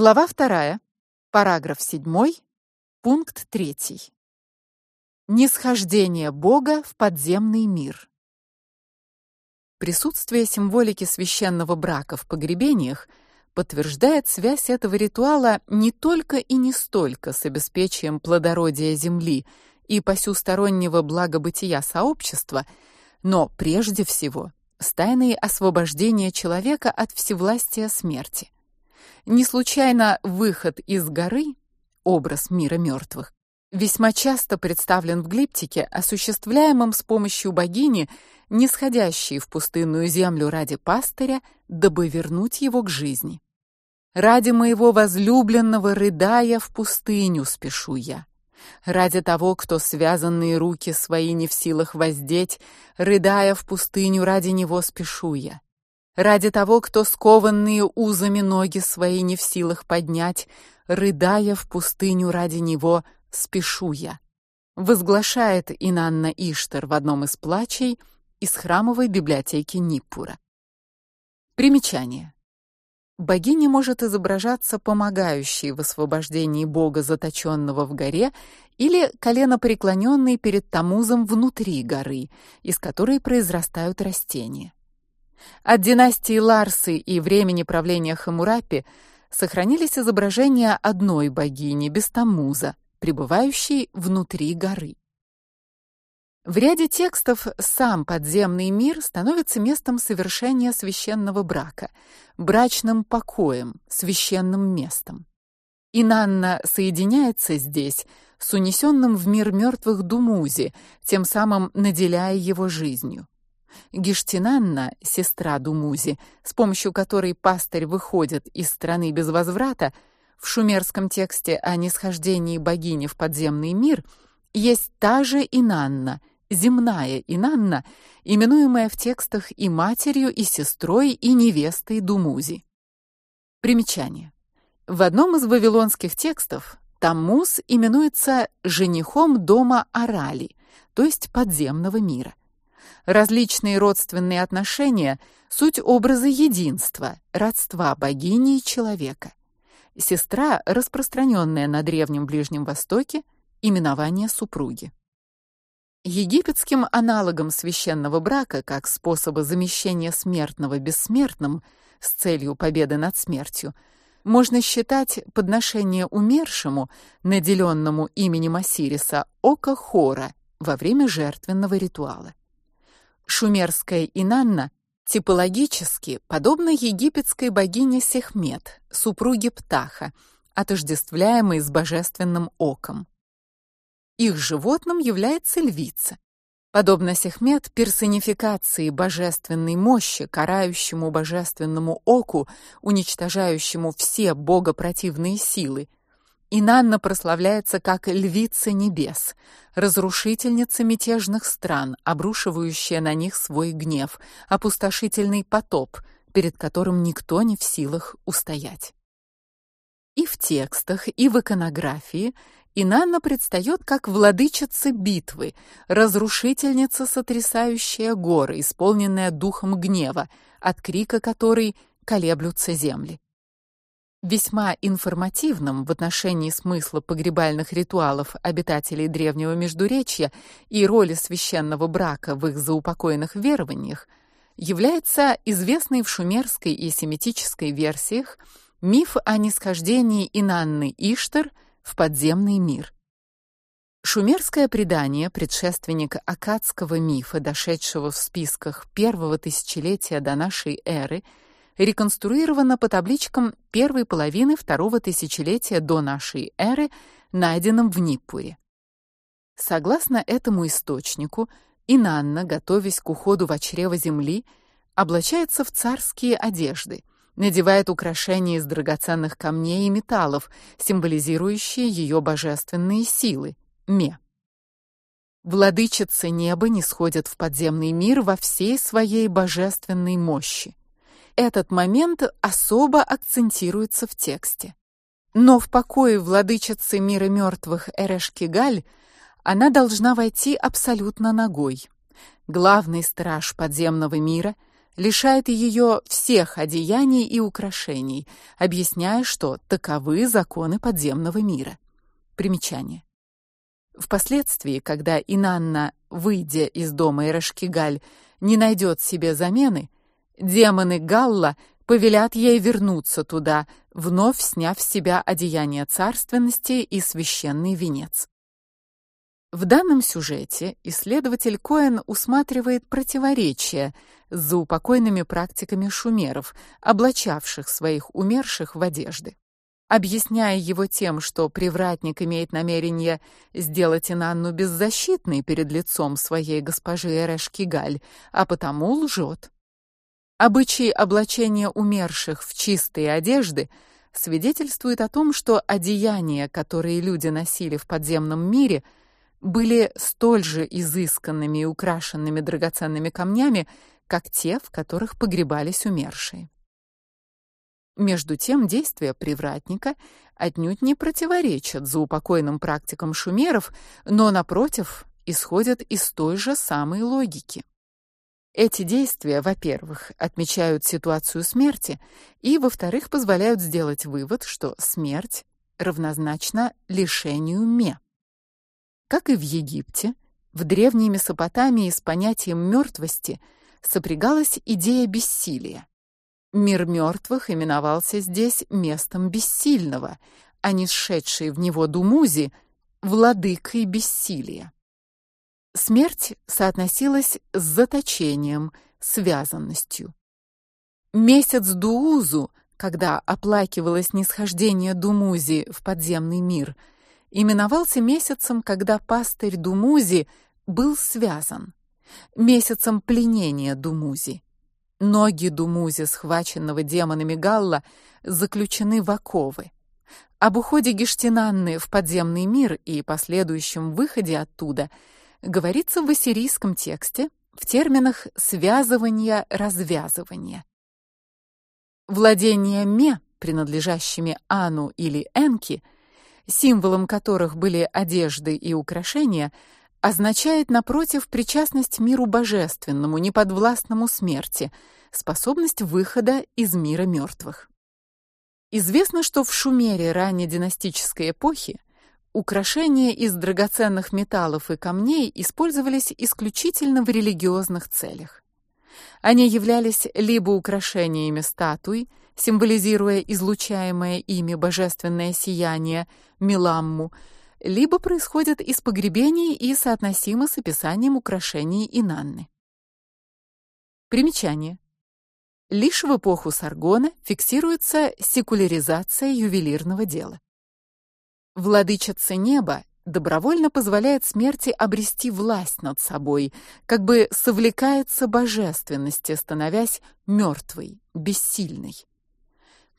Глава 2. Параграф 7. Пункт 3. Нисхождение Бога в подземный мир. Присутствие символики священного брака в погребениях подтверждает связь этого ритуала не только и не столько с обеспечением плодородия земли и посюстороннего благобытия сообщества, но прежде всего с тайной освобождения человека от всевластия смерти. Не случайно выход из горы, образ мира мертвых, весьма часто представлен в глиптике, осуществляемом с помощью богини, нисходящей в пустынную землю ради пастыря, дабы вернуть его к жизни. Ради моего возлюбленного рыдая в пустыню спешу я. Ради того, кто связанные руки свои не в силах воздеть, рыдая в пустыню ради него спешу я. Ради того, кто скованные узами ноги свои не в силах поднять, рыдая в пустыню ради него спешу я. Возглашает Инанна Иштар в одном из плачей из храмовой библиотеки Ниппура. Примечание. Богиня может изображаться помогающей в освобождении бога заточенного в горе или коленопреклоненной перед Тамузом внутри горы, из которой произрастают растения. От династии Ларсы и времени правления Хамурапи сохранились изображения одной богини без Тамуза, пребывающей внутри горы. В ряде текстов сам подземный мир становится местом совершения священного брака, брачным покоем, священным местом. Инанна соединяется здесь с унесенным в мир мертвых Думузи, тем самым наделяя его жизнью. Гиштинанна, сестра Думузи, с помощью которой пастырь выходит из страны без возврата, в шумерском тексте о нисхождении богини в подземный мир есть та же Инанна, земная Инанна, именуемая в текстах и матерью, и сестрой, и невестой Думузи. Примечание. В одном из вавилонских текстов Таммуз именуется женихом дома Арали, то есть подземного мира. Различные родственные отношения суть образы единства, родства богини и человека. Сестра, распространенная на древнем Ближнем Востоке, именование супруги. Египетским аналогом священного брака как способа замещения смертного бессмертным с целью победы над смертью можно считать подношение умершему, наделенному именем Осириса, око Хора во время жертвенного ритуала. Шумерская Инанна типологически подобна египетской богине Сехмет, супруге Птаха, отождествляемой с божественным оком. Их животным является львица. Подобно Сехмет, персонификации божественной мощи, карающему божественному оку, уничтожающему все богопротивные силы, Инанна прославляется как львица небес, разрушительница мятежных стран, обрушивающая на них свой гнев, опустошительный потоп, перед которым никто не в силах устоять. И в текстах, и в иконографии Инанна предстает как владычица битвы, разрушительница, сотрясающая горы, исполненная духом гнева, от крика которой колеблются земли. Весьма информативным в отношении смысла погребальных ритуалов обитателей древнего Междуречья и роли священного брака в их заупокоенных верованиях является известный в шумерской и семитической версиях миф о нисхождении Инанны Иштар в подземный мир. Шумерское предание, предшественник аккадского мифа, дошедшего в списках первого тысячелетия до нашей эры, реконструировано по табличкам первой половины второго тысячелетия до нашей эры, найденным в Ниппуре. Согласно этому источнику, Инанна, готовясь к уходу в чрево земли, облачается в царские одежды, надевает украшения из драгоценных камней и металлов, символизирующие ее божественные силы ме. Владычица неба не сходит в подземный мир во всей своей божественной мощи этот момент особо акцентируется в тексте. Но в покое владычицы мира мертвых Эрешкигаль она должна войти абсолютно нагой. Главный страж подземного мира, лишает ее всех одеяний и украшений, объясняя, что таковы законы подземного мира. Примечание. Впоследствии, когда Инанна, выйдя из дома Ирашкигаль, не найдет себе замены, демоны Галла повелят ей вернуться туда, вновь сняв с себя одеяние царственности и священный венец. В данном сюжете исследователь Коэн усматривает противоречие с заупокойными практиками шумеров, облачавших своих умерших в одежды. Объясняя его тем, что привратник имеет намерение сделать Инанну беззащитной перед лицом своей госпожи Эрешкигаль, а потому лжет. Обычай облачения умерших в чистые одежды свидетельствует о том, что одеяния, которые люди носили в подземном мире, были столь же изысканными и украшенными драгоценными камнями, как те, в которых погребались умершие. Между тем, действия привратника отнюдь не противоречат заупокойным практикам шумеров, но напротив, исходят из той же самой логики. Эти действия, во-первых, отмечают ситуацию смерти, и во-вторых, позволяют сделать вывод, что смерть равнозначна лишению ме. Как и в Египте, в древней Месопотамии с понятием мертвости сопрягалась идея бессилия. Мир мертвых именовался здесь местом бессильного, а не сшедший в него Думузи владыкой бессилия. Смерть соотносилась с заточением, связанностью. Месяц Дуузу, когда оплакивалось нисхождение Думузи в подземный мир – именовался месяцем, когда пастырь Думузи был связан, месяцем пленения Думузи. Ноги Думузи, схваченного демонами Галла, заключены в оковы. Об уходе Гештинанны в подземный мир и последующем выходе оттуда говорится в ассирийском тексте в терминах связывания-развязывания. Владения Ме, принадлежащими Ану или Энки, — символом которых были одежды и украшения, означает напротив причастность миру божественному, неподвластному смерти, способность выхода из мира мертвых. Известно, что в Шумере раннединастической эпохи украшения из драгоценных металлов и камней использовались исключительно в религиозных целях. Они являлись либо украшениями статуй, символизируя излучаемое ими божественное сияние миламму, либо происходят из погребений и соотносимы с описанием украшений Инанны. Примечание. Лишь в эпоху Саргона фиксируется секуляризация ювелирного дела. Владычица неба добровольно позволяет смерти обрести власть над собой, как бы совлекается божественности, становясь мертвой, бессильной.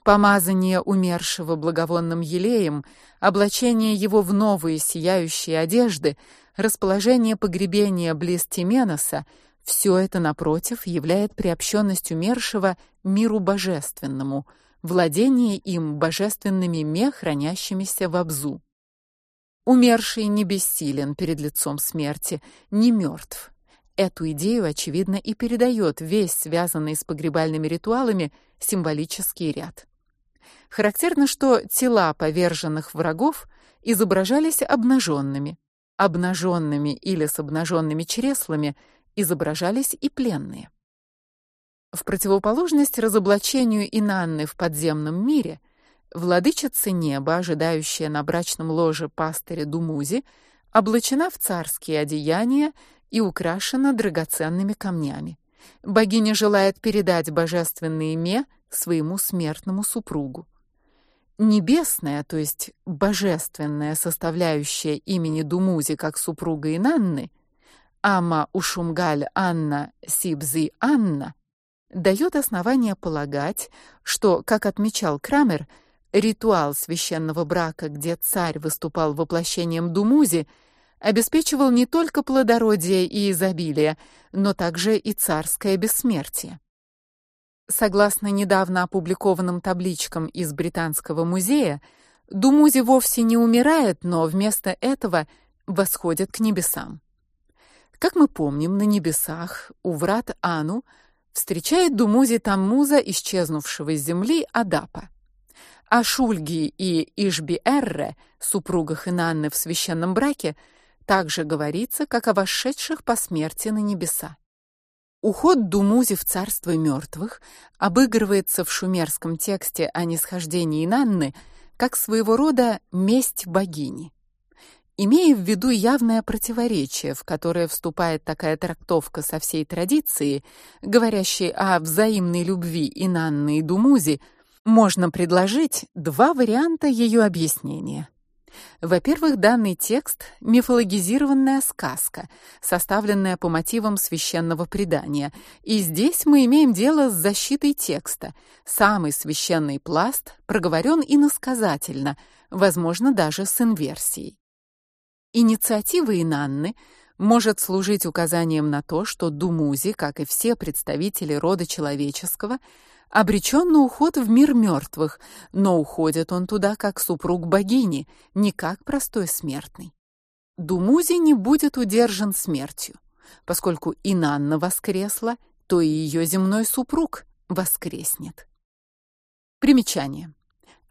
Помазание умершего благовонным елеем, облачение его в новые сияющие одежды, расположение погребения близ Тименоса все это напротив являет приобщенность умершего миру божественному, владение им божественными ме, хранящимися в обзу. Умерший не бессилен перед лицом смерти, не мертв. Эту идею очевидно и передает весь связанный с погребальными ритуалами символический ряд. Характерно, что тела поверженных врагов изображались обнаженными. Обнаженными или с обнаженными чреслами изображались и пленные. В противоположность разоблачению Инанны в подземном мире, владычица неба, ожидающая на брачном ложе пастыря Думузи, облачена в царские одеяния и украшена драгоценными камнями. Богиня желает передать божественные ме своему смертному супругу. Небесная, то есть божественная составляющая имени Думузи как супруга Инанны, Ама Ушумгаль Анна Сибзи Анна, дает основание полагать, что, как отмечал Крамер, ритуал священного брака, где царь выступал воплощением Думузи, обеспечивал не только плодородие и изобилие, но также и царское бессмертие. Согласно недавно опубликованным табличкам из британского музея, Думузи вовсе не умирает, но вместо этого восходит к небесам. Как мы помним, на небесах у врат Ану встречает Думузи Таммуза, исчезнувшего с земли Адапа. О Шульги и Ишби-Эрре, супругах Инанны в священном браке, также говорится, как о вошедших по смерти на небеса. Уход Думузи в царство мертвых обыгрывается в шумерском тексте о нисхождении Инанны как своего рода месть богини. Имея в виду явное противоречие, в которое вступает такая трактовка со всей традицией, говорящей о взаимной любви Инанны и Думузи, можно предложить два варианта ее объяснения. Во-первых, данный текст мифологизированная сказка, составленная по мотивам священного предания. И здесь мы имеем дело с защитой текста. Самый священный пласт проговорен иносказательно, возможно, даже с инверсией. Инициатива Инанны может служить указанием на то, что Думузи, как и все представители рода человеческого, обречен на уход в мир мертвых, но уходит он туда как супруг богини, не как простой смертный. Думузи не будет удержан смертью, поскольку Инанна воскресла, то и ее земной супруг воскреснет. Примечание.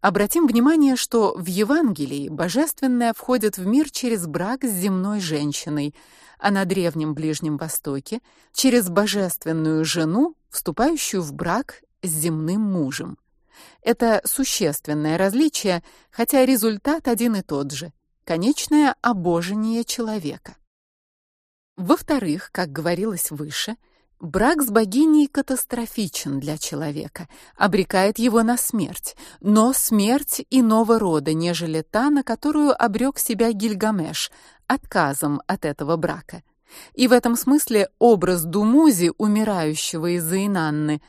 Обратим внимание, что в Евангелии божественное входит в мир через брак с земной женщиной, а на древнем Ближнем Востоке через божественную жену, вступающую в брак с земным мужем. Это существенное различие, хотя результат один и тот же конечное обожение человека. Во-вторых, как говорилось выше, брак с богиней катастрофичен для человека, обрекает его на смерть, но смерть иного рода, нежели та, на которую обрек себя Гильгамеш отказом от этого брака. И в этом смысле образ Думузи, умирающего из-за Инанны,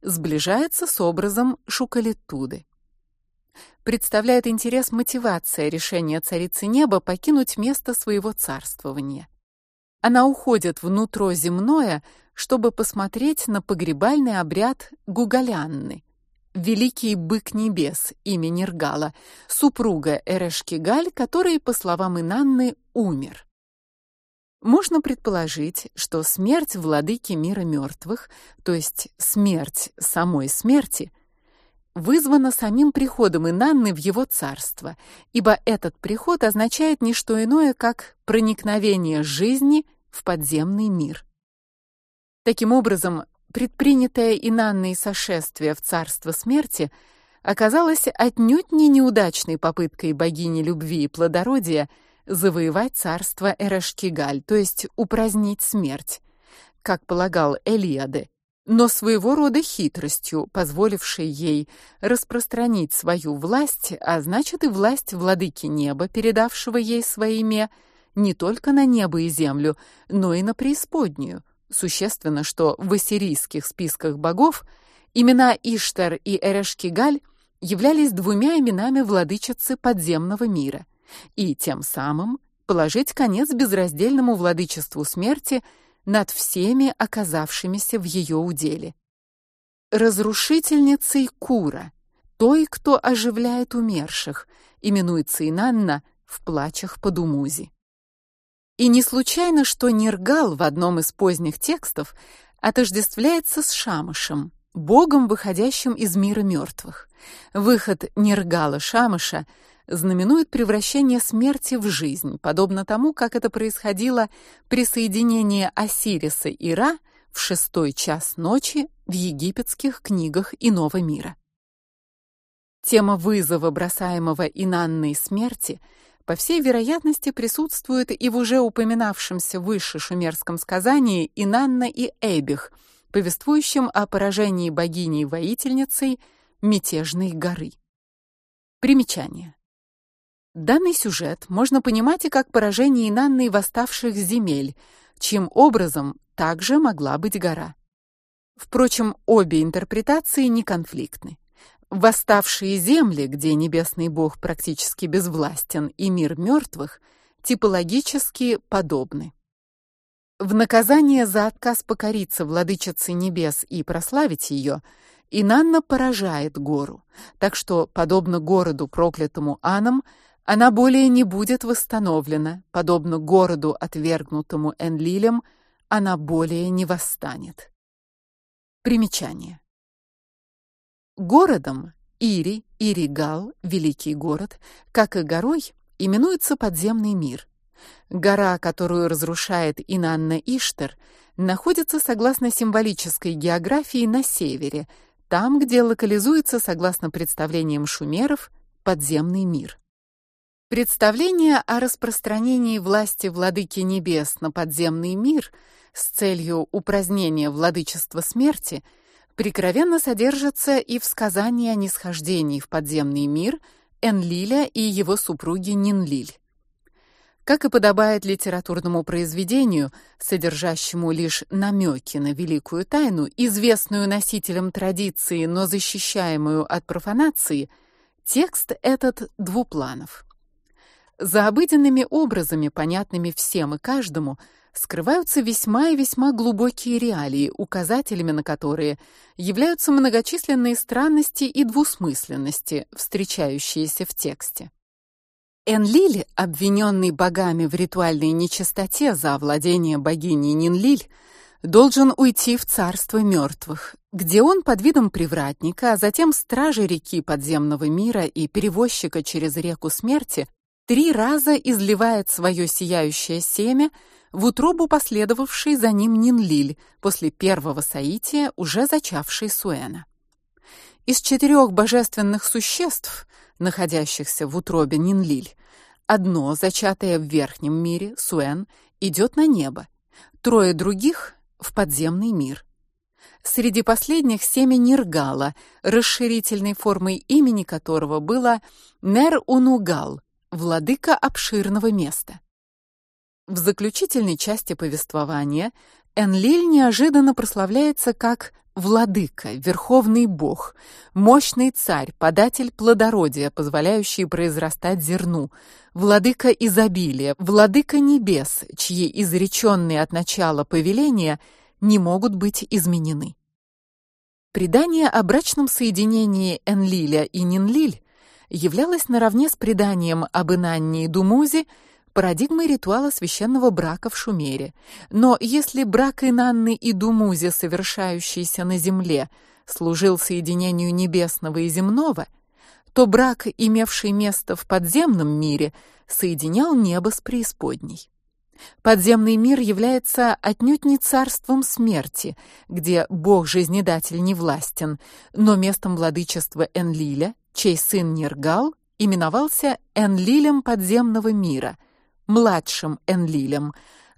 сближается с образом Шукалитуды. Представляет интерес мотивация решения царицы неба покинуть место своего царствования. Она уходит внутрь земное, чтобы посмотреть на погребальный обряд Гугалянны, великий бык небес, имя Нергала, супруга Эрешкигаль, который, по словам Инанны, умер. Можно предположить, что смерть владыки мира мертвых, то есть смерть самой смерти, вызвана самим приходом Инанны в его царство, ибо этот приход означает не что иное, как проникновение жизни в подземный мир. Таким образом, предпринятое Инанной сошествие в царство смерти оказалось отнюдь не неудачной попыткой богини любви и плодородия – завоевать царство Эрешкигаль, то есть упразднить смерть, как полагал Элиаде, но своего рода хитростью, позволившей ей распространить свою власть, а значит и власть владыки неба, передавшего ей свои имя не только на небо и землю, но и на преисподнюю. Существенно, что в ассирийских списках богов имена Иштар и Эрешкигаль являлись двумя именами владычицы подземного мира – и тем самым положить конец безраздельному владычеству смерти над всеми оказавшимися в ее уделе. Разрушительницей Кура, той, кто оживляет умерших, именуется Инанна в плачах по Думузи. И не случайно, что Нергал в одном из поздних текстов отождествляется с Шамышем, богом, выходящим из мира мертвых. Выход Нергала Шамыша знаменует превращение смерти в жизнь, подобно тому, как это происходило при соединении Осириса и Ра в шестой час ночи в египетских книгах Иного мира. Тема вызова, бросаемого Инанной смерти, по всей вероятности присутствует и в уже упоминавшемся выше шумерском сказании Инанна и Эбих, повествующем о поражении богиней-воительницей мятежной горы. Примечание. Данный сюжет можно понимать и как поражение Инанны восставших земель, чьим образом также могла быть гора. Впрочем, обе интерпретации не конфликтны. Восставшие земли, где небесный бог практически безвластен, и мир мертвых типологически подобны. В наказание за отказ покориться владычице небес и прославить ее, Инанна поражает гору, так что, подобно городу проклятому Аном, она более не будет восстановлена, подобно городу, отвергнутому Энлилем, она более не восстанет. Примечание. Городом Ири, Иригал, великий город, как и горой, именуется подземный мир. Гора, которую разрушает Инанна Иштар, находится согласно символической географии на севере, там, где локализуется, согласно представлениям шумеров, подземный мир. Представление о распространении власти владыки небес на подземный мир с целью упразднения владычества смерти прикровенно содержится и в сказании о нисхождении в подземный мир Энлиля и его супруги Нинлиль. Как и подобает литературному произведению, содержащему лишь намеки на великую тайну, известную носителям традиции, но защищаемую от профанации, текст этот двупланов. За обыденными образами, понятными всем и каждому, скрываются весьма и весьма глубокие реалии, указателями на которые являются многочисленные странности и двусмысленности, встречающиеся в тексте. Энлиль, обвиненный богами в ритуальной нечистоте за овладение богиней Нинлиль, должен уйти в царство мертвых, где он под видом привратника, а затем стража реки подземного мира и перевозчика через реку смерти три раза изливает свое сияющее семя в утробу последовавшей за ним Нинлиль после первого соития, уже зачавшей Суэна. Из четырех божественных существ, находящихся в утробе Нинлиль, одно, зачатое в верхнем мире, Суэн, идет на небо, трое других в подземный мир. Среди последних семя Ниргала, расширительной формой имени которого было Нер-Унугал, владыка обширного места. В заключительной части повествования Энлиль неожиданно прославляется как владыка, верховный бог, мощный царь, податель плодородия, позволяющий произрастать зерну, владыка изобилия, владыка небес, чьи изреченные от начала повеления не могут быть изменены. Предание о брачном соединении Энлиля и Нинлиль являлось наравне с преданием об Инанне и Думузе парадигмой ритуала священного брака в Шумере. Но если брак Инанны и Думузи, совершающийся на земле, служил соединению небесного и земного, то брак, имевший место в подземном мире, соединял небо с преисподней. Подземный мир является отнюдь не царством смерти, где бог-жизнедатель не властен, но местом владычества Энлиля, чей сын Нергал именовался Энлилем подземного мира – младшим Энлилем,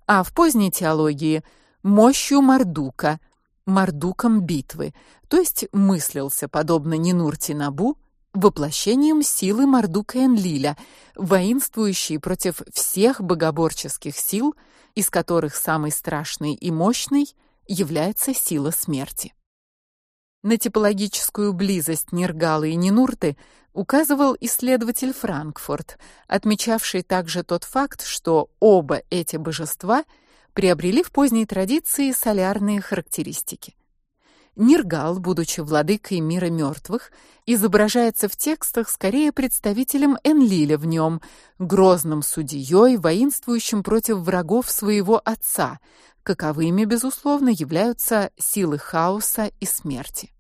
а в поздней теологии мощью Мардука, Мардуком битвы, то есть мыслился подобно Нинурти-Набу воплощением силы Мардука Энлиля, воинствующей против всех богоборческих сил, из которых самой страшной и мощной является сила смерти. На типологическую близость Нергалы и Нинурты указывал исследователь Франкфурт, отмечавший также тот факт, что оба эти божества приобрели в поздней традиции солярные характеристики. Ниргал, будучи владыкой мира мертвых, изображается в текстах скорее представителем Энлиля в нем, грозным судьей, воинствующим против врагов своего отца, каковыми безусловно являются силы хаоса и смерти.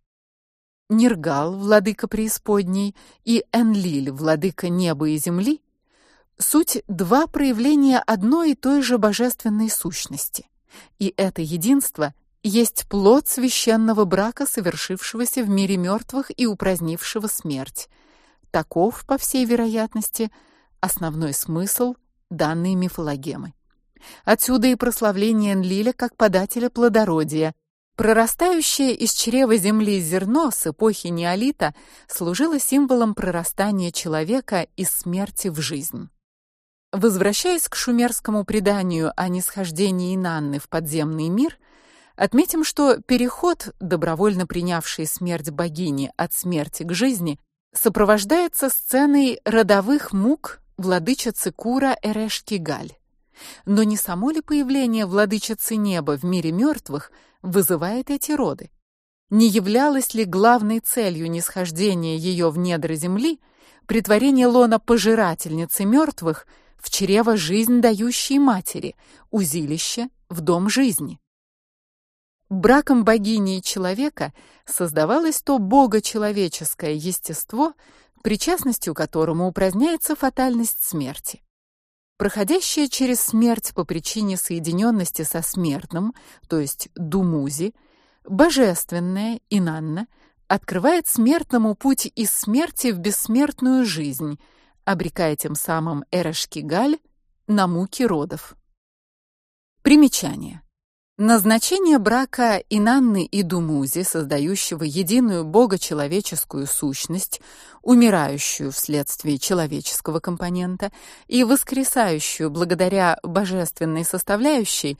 Ниргал, владыка преисподней, и Энлиль, владыка неба и земли, суть два проявления одной и той же божественной сущности. И это единство есть плод священного брака, совершившегося в мире мертвых и упразднившего смерть. Таков, по всей вероятности, основной смысл данной мифологемы. Отсюда и прославление Энлиля как подателя плодородия, Прорастающее из чрева земли зерно с эпохи неолита служило символом прорастания человека из смерти в жизнь. Возвращаясь к шумерскому преданию о нисхождении Инанны в подземный мир, отметим, что переход, добровольно принявший смерть богини от смерти к жизни, сопровождается сценой родовых мук владычицы Кура Эрешкигаль. Но не само ли появление владычицы неба в мире мертвых вызывает эти роды? Не являлось ли главной целью нисхождения ее в недра земли притворение лона пожирательницы мертвых в чрево жизнь дающей матери, узилище в дом жизни? Браком богини и человека создавалось то богочеловеческое естество, причастностью к которому упраздняется фатальность смерти. Проходящая через смерть по причине соединенности со смертным, то есть думузи, божественная Инанна открывает смертному путь из смерти в бессмертную жизнь, обрекая тем самым Эрешкигаль на муки родов. Примечание. Назначение брака Инанны и Думузи, создающего единую богочеловеческую сущность, умирающую вследствие человеческого компонента и воскресающую благодаря божественной составляющей,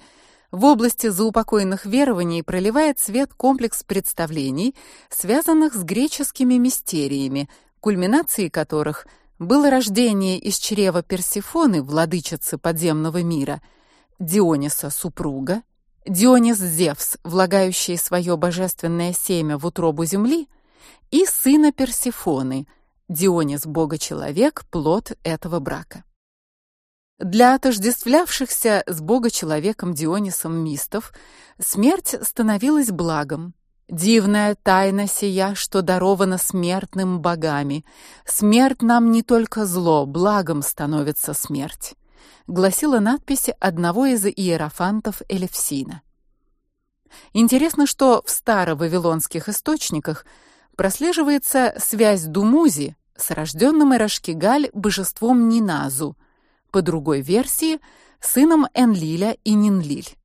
в области заупокойных верований проливает свет комплекс представлений, связанных с греческими мистериями, кульминацией которых было рождение из чрева Персефоны, владычицы подземного мира, Диониса супруга, Дионис Зевс, влагающий свое божественное семя в утробу земли, и сына Персефоны, Дионис бога-человек, плод этого брака. Для отождествлявшихся с бога-человеком Дионисом мистов смерть становилась благом. Дивная тайна сия, что дарована смертным богами. Смерть нам не только зло, благом становится смерть гласила надпись одного из иерофантов Элевсина. Интересно, что в старо-вавилонских источниках прослеживается связь Думузи с рожденным Эрашкигаль божеством Ниназу, по другой версии, сыном Энлиля и Нинлиль.